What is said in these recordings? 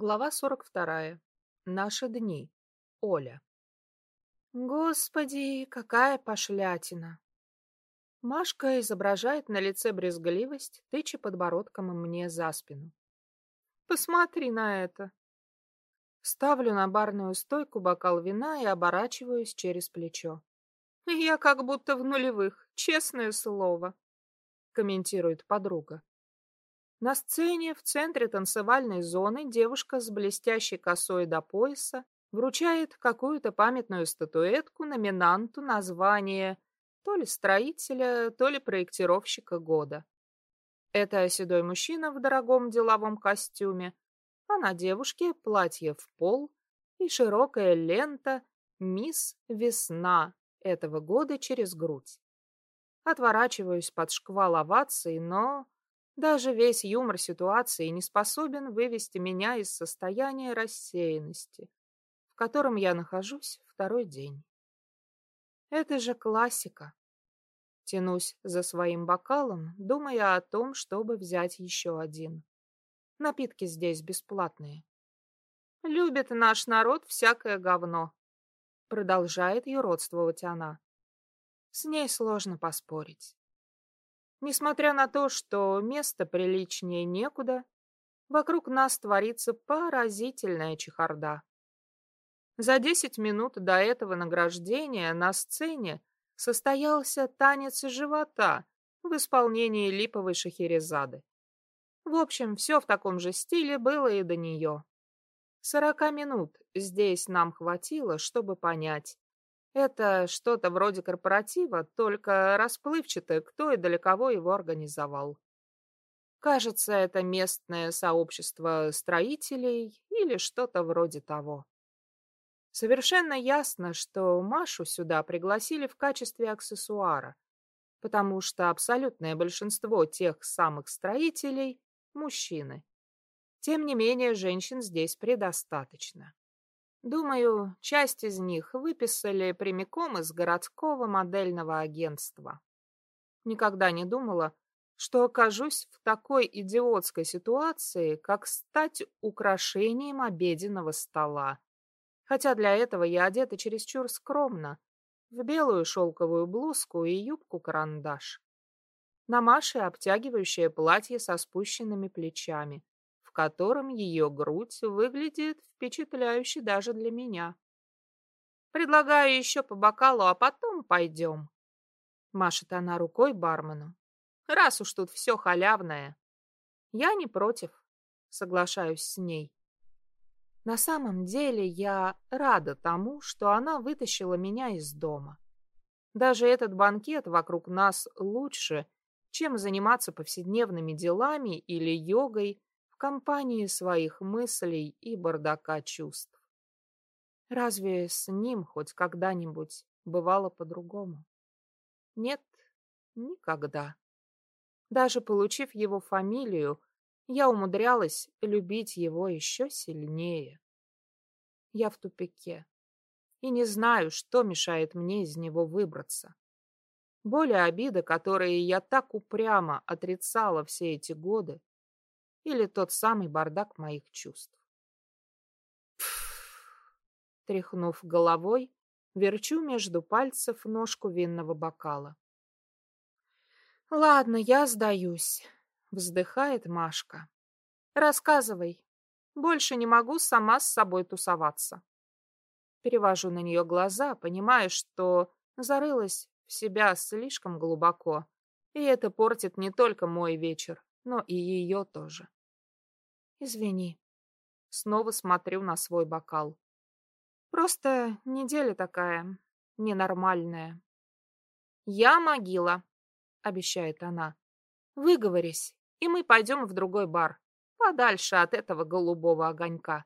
Глава 42. Наши дни. Оля. Господи, какая пошлятина! Машка изображает на лице брезгливость, тыча подбородком мне за спину. Посмотри на это. Ставлю на барную стойку бокал вина и оборачиваюсь через плечо. Я как будто в нулевых, честное слово, комментирует подруга. На сцене в центре танцевальной зоны девушка с блестящей косой до пояса вручает какую-то памятную статуэтку номинанту названия то ли строителя, то ли проектировщика года. Это седой мужчина в дорогом деловом костюме, а на девушке платье в пол и широкая лента «Мисс Весна» этого года через грудь. Отворачиваюсь под шквал оваций, но даже весь юмор ситуации не способен вывести меня из состояния рассеянности, в котором я нахожусь второй день. Это же классика. Тянусь за своим бокалом, думая о том, чтобы взять еще один. Напитки здесь бесплатные. Любит наш народ всякое говно. Продолжает юродствовать она. С ней сложно поспорить. Несмотря на то, что место приличнее некуда, вокруг нас творится поразительная чехарда. За десять минут до этого награждения на сцене состоялся танец живота в исполнении липовой шахерезады. В общем, все в таком же стиле было и до нее. Сорока минут здесь нам хватило, чтобы понять, это что-то вроде корпоратива, только расплывчато, кто и кого его организовал. Кажется, это местное сообщество строителей или что-то вроде того. Совершенно ясно, что Машу сюда пригласили в качестве аксессуара, потому что абсолютное большинство тех самых строителей – мужчины. Тем не менее, женщин здесь предостаточно. Думаю, часть из них выписали прямиком из городского модельного агентства. Никогда не думала, что окажусь в такой идиотской ситуации, как стать украшением обеденного стола. Хотя для этого я одета чересчур скромно, в белую шелковую блузку и юбку-карандаш. На Маше обтягивающее платье со спущенными плечами, котором ее грудь выглядит впечатляюще даже для меня. Предлагаю еще по бокалу, а потом пойдем. Машет она рукой бармену. Раз уж тут все халявное. Я не против, соглашаюсь с ней. На самом деле я рада тому, что она вытащила меня из дома. Даже этот банкет вокруг нас лучше, чем заниматься повседневными делами или йогой компании своих мыслей и бардака чувств. Разве с ним хоть когда-нибудь бывало по-другому? Нет, никогда. Даже получив его фамилию, я умудрялась любить его еще сильнее. Я в тупике и не знаю, что мешает мне из него выбраться. Боль и обида, которые я так упрямо отрицала все эти годы, или тот самый бардак моих чувств. Тряхнув головой, верчу между пальцев ножку винного бокала. «Ладно, я сдаюсь», — вздыхает Машка. «Рассказывай. Больше не могу сама с собой тусоваться». Перевожу на нее глаза, понимая, что зарылась в себя слишком глубоко, и это портит не только мой вечер, но и ее тоже. Извини. Снова смотрю на свой бокал. Просто неделя такая, ненормальная. Я могила, обещает она. Выговорись, и мы пойдем в другой бар, подальше от этого голубого огонька.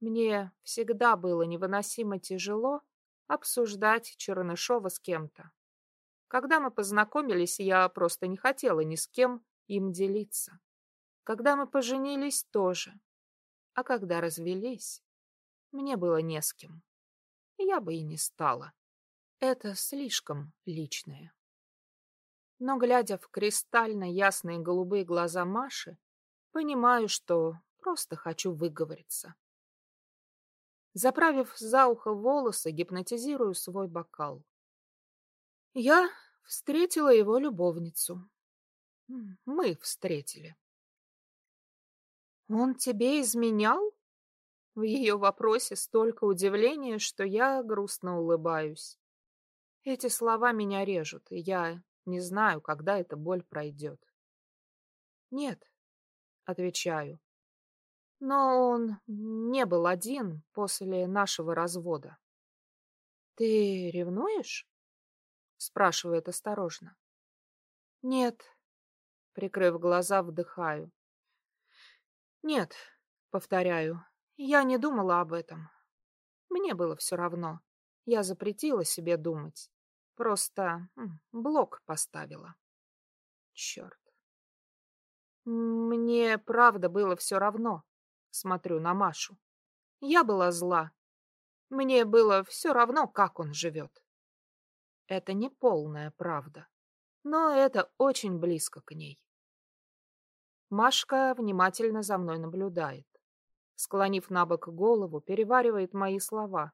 Мне всегда было невыносимо тяжело обсуждать Чернышова с кем-то. Когда мы познакомились, я просто не хотела ни с кем им делиться. Когда мы поженились, тоже. А когда развелись, мне было не с кем. Я бы и не стала. Это слишком личное. Но, глядя в кристально ясные голубые глаза Маши, понимаю, что Просто хочу выговориться. Заправив за ухо волосы, гипнотизирую свой бокал. Я встретила его любовницу. Мы встретили. «Он тебе изменял?» В ее вопросе столько удивления, что я грустно улыбаюсь. Эти слова меня режут, и я не знаю, когда эта боль пройдет. «Нет», — отвечаю. Но он не был один после нашего развода. «Ты ревнуешь?» — спрашивает осторожно. «Нет», — прикрыв глаза, вдыхаю. «Нет», — повторяю, — «я не думала об этом. Мне было все равно. Я запретила себе думать. Просто блок поставила. Черт. Мне правда было все равно смотрю на Машу. Я была зла. Мне было все равно, как он живет. Это не полная правда, но это очень близко к ней. Машка внимательно за мной наблюдает. Склонив на бок голову, переваривает мои слова.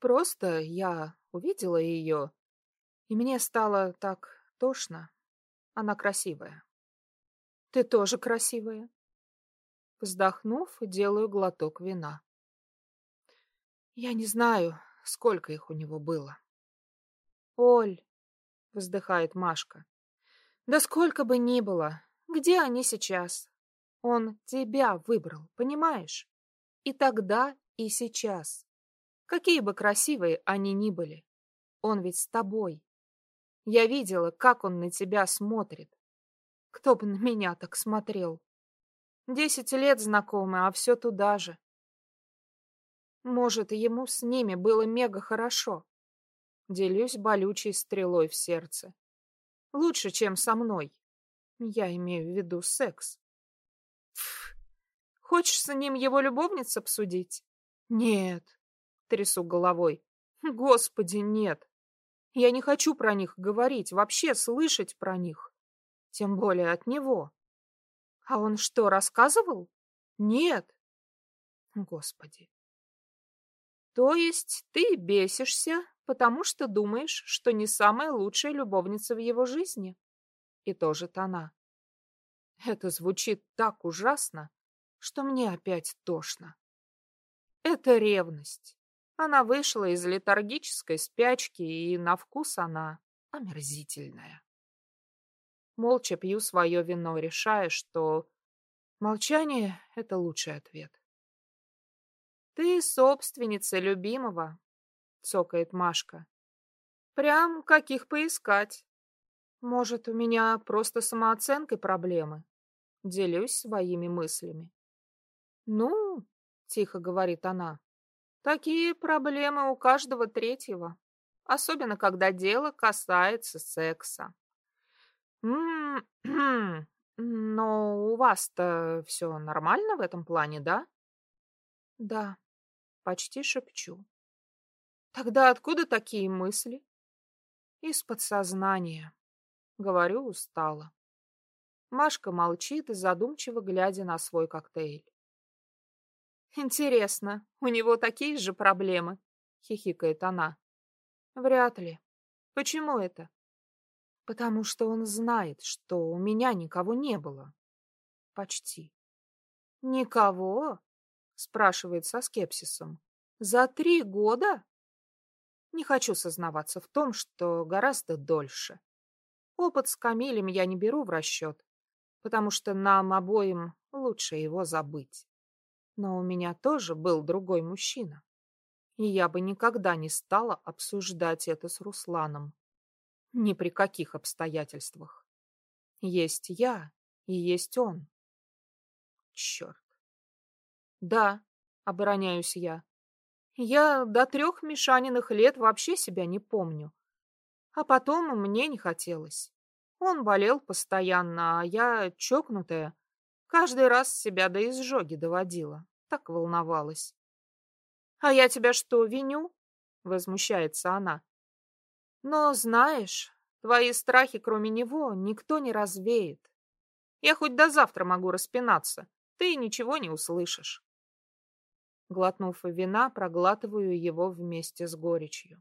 Просто я увидела ее, и мне стало так тошно. Она красивая. Ты тоже красивая. Вздохнув, делаю глоток вина. Я не знаю, сколько их у него было. Оль, вздыхает Машка. Да сколько бы ни было, где они сейчас? Он тебя выбрал, понимаешь? И тогда, и сейчас. Какие бы красивые они ни были. Он ведь с тобой. Я видела, как он на тебя смотрит. Кто бы на меня так смотрел? Десять лет знакомы, а все туда же. Может, ему с ними было мега хорошо. Делюсь болючей стрелой в сердце. Лучше, чем со мной. Я имею в виду секс. Пф. Хочешь с ним его любовниц обсудить? Нет. Трясу головой. Господи, нет. Я не хочу про них говорить, вообще слышать про них. Тем более от него. А он что, рассказывал? Нет. Господи. То есть ты бесишься, потому что думаешь, что не самая лучшая любовница в его жизни? И тоже она. Это звучит так ужасно, что мне опять тошно. Это ревность. Она вышла из летаргической спячки, и на вкус она омерзительная. Молча пью свое вино, решая, что молчание — это лучший ответ. «Ты собственница любимого», — цокает Машка. «Прям каких поискать. Может, у меня просто самооценкой проблемы?» Делюсь своими мыслями. «Ну», — тихо говорит она, — «такие проблемы у каждого третьего, особенно когда дело касается секса». Но у вас-то все нормально в этом плане, да? Да, почти шепчу. Тогда откуда такие мысли? Из подсознания. Говорю устало. Машка молчит, задумчиво глядя на свой коктейль. «Интересно, у него такие же проблемы?» — хихикает она. «Вряд ли. Почему это?» потому что он знает, что у меня никого не было. Почти. Никого? спрашивает со скепсисом. За три года? Не хочу сознаваться в том, что гораздо дольше. Опыт с Камилем я не беру в расчет, потому что нам обоим лучше его забыть. Но у меня тоже был другой мужчина, и я бы никогда не стала обсуждать это с Русланом. Ни при каких обстоятельствах. Есть я и есть он. Черт. Да, обороняюсь я. Я до трех Мишаниных лет вообще себя не помню. А потом мне не хотелось. Он болел постоянно, а я, чокнутая, каждый раз себя до изжоги доводила. Так волновалась. «А я тебя что, виню?» — возмущается она. Но, знаешь, твои страхи, кроме него, никто не развеет. Я хоть до завтра могу распинаться, ты ничего не услышишь. Глотнув вина, проглатываю его вместе с горечью.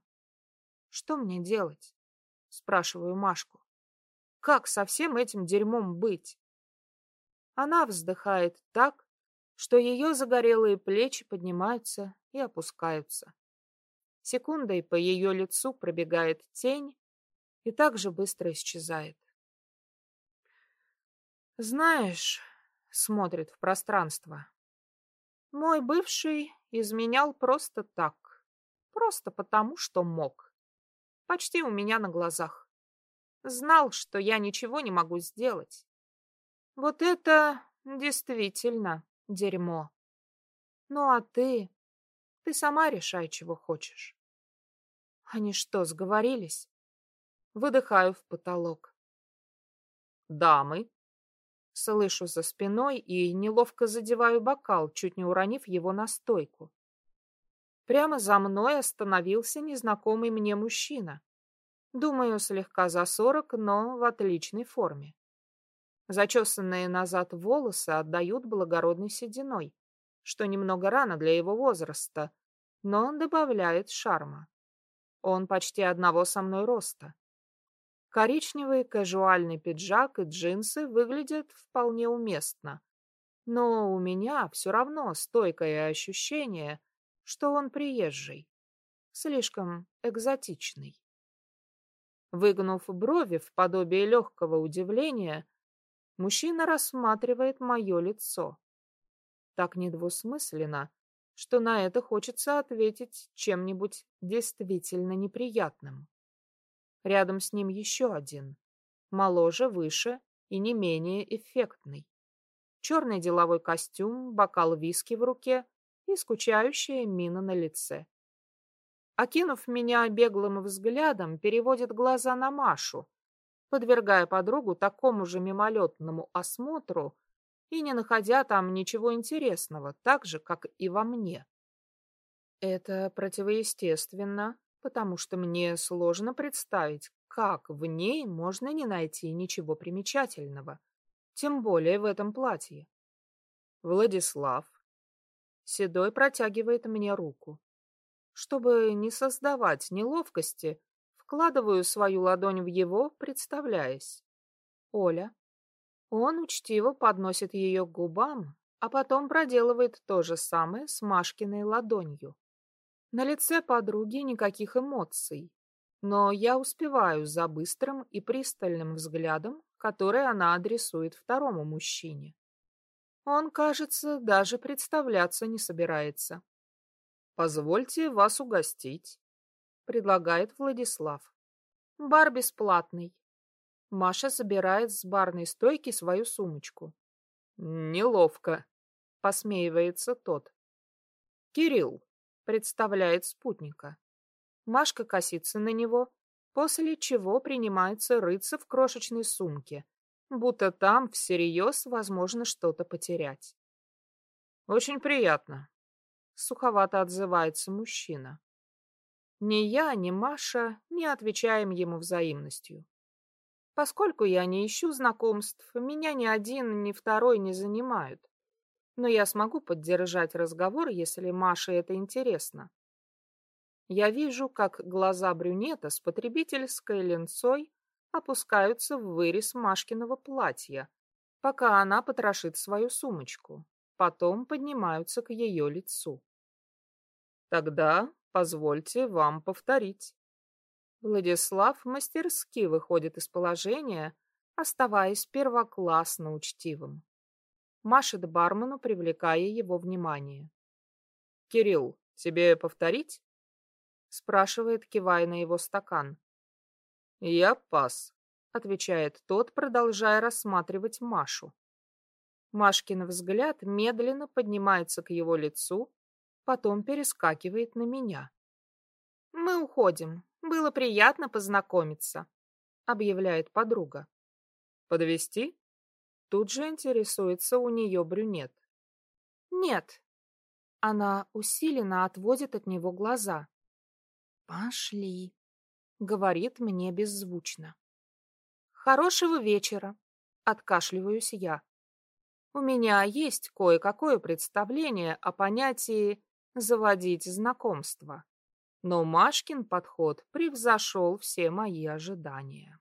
Что мне делать? Спрашиваю Машку. Как со всем этим дерьмом быть? Она вздыхает так, что ее загорелые плечи поднимаются и опускаются. Секундой по ее лицу пробегает тень и так же быстро исчезает. Знаешь, смотрит в пространство. Мой бывший изменял просто так, просто потому, что мог. Почти у меня на глазах. Знал, что я ничего не могу сделать. Вот это действительно дерьмо. Ну а ты? Ты сама решай, чего хочешь. Они что, сговорились? Выдыхаю в потолок. Дамы. Слышу за спиной и неловко задеваю бокал, чуть не уронив его на стойку. Прямо за мной остановился незнакомый мне мужчина. Думаю, слегка за сорок, но в отличной форме. Зачесанные назад волосы отдают благородной сединой, что немного рано для его возраста, но добавляет шарма. Он почти одного со мной роста. Коричневый казуальный пиджак и джинсы выглядят вполне уместно. Но у меня все равно стойкое ощущение, что он приезжий, слишком экзотичный. Выгнув брови в подобие легкого удивления, мужчина рассматривает мое лицо. Так недвусмысленно, что на это хочется ответить чем-нибудь действительно неприятным. Рядом с ним еще один, моложе, выше и не менее эффектный. Черный деловой костюм, бокал виски в руке и скучающая мина на лице. Окинув меня беглым взглядом, переводит глаза на Машу, подвергая подругу такому же мимолетному осмотру и не находя там ничего интересного, так же, как и во мне. Это противоестественно, потому что мне сложно представить, как в ней можно не найти ничего примечательного, тем более в этом платье. Владислав. Седой протягивает мне руку. Чтобы не создавать неловкости, вкладываю свою ладонь в его, представляясь. Оля. Он учтиво подносит ее к губам, а потом проделывает то же самое с Машкиной ладонью. На лице подруги никаких эмоций, но я успеваю за быстрым и пристальным взглядом, который она адресует второму мужчине. Он, кажется, даже представляться не собирается. «Позвольте вас угостить», — предлагает Владислав. «Бар бесплатный». Маша забирает с барной стойки свою сумочку. «Неловко», — посмеивается тот. «Кирилл, представляет спутника. Машка косится на него, после чего принимается рыться в крошечной сумке, будто там всерьез возможно что-то потерять. «Очень приятно», — суховато отзывается мужчина. Ни я, ни Маша не отвечаем ему взаимностью. Поскольку я не ищу знакомств, меня ни один, ни второй не занимают но я смогу поддержать разговор, если Маше это интересно. Я вижу, как глаза брюнета с потребительской ленцой опускаются в вырез Машкиного платья, пока она потрошит свою сумочку. Потом поднимаются к ее лицу. Тогда позвольте вам повторить. Владислав мастерски выходит из положения, оставаясь первоклассно учтивым машет бармену, привлекая его внимание. «Кирилл, тебе повторить?» спрашивает, кивая на его стакан. «Я пас», — отвечает тот, продолжая рассматривать Машу. Машкин взгляд медленно поднимается к его лицу, потом перескакивает на меня. «Мы уходим. Было приятно познакомиться», — объявляет подруга. «Подвести? Тут же интересуется у нее брюнет. Нет. Она усиленно отводит от него глаза. Пошли, говорит мне беззвучно. Хорошего вечера, откашливаюсь я. У меня есть кое-какое представление о понятии «заводить знакомство». Но Машкин подход превзошел все мои ожидания.